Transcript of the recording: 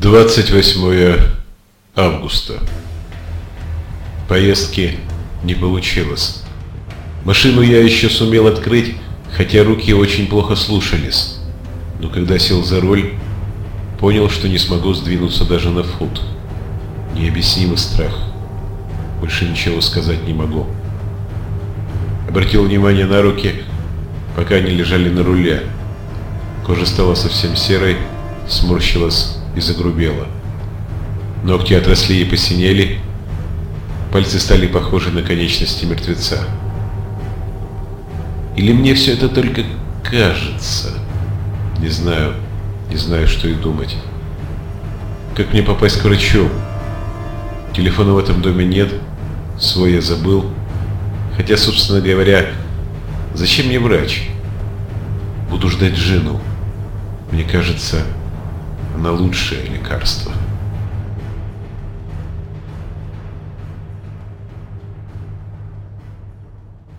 28 августа. Поездки не получилось. Машину я еще сумел открыть, хотя руки очень плохо слушались. Но когда сел за руль, понял, что не смогу сдвинуться даже на фут. Необъяснимый страх. Больше ничего сказать не могу. Обратил внимание на руки, пока они лежали на руле. Кожа стала совсем серой, сморщилась и загрубела. Ногти отросли и посинели, пальцы стали похожи на конечности мертвеца. Или мне все это только кажется? Не знаю, не знаю, что и думать. Как мне попасть к врачу? Телефона в этом доме нет, свой я забыл. Хотя, собственно говоря, зачем мне врач? Буду ждать жену. Мне кажется, она лучшее лекарство.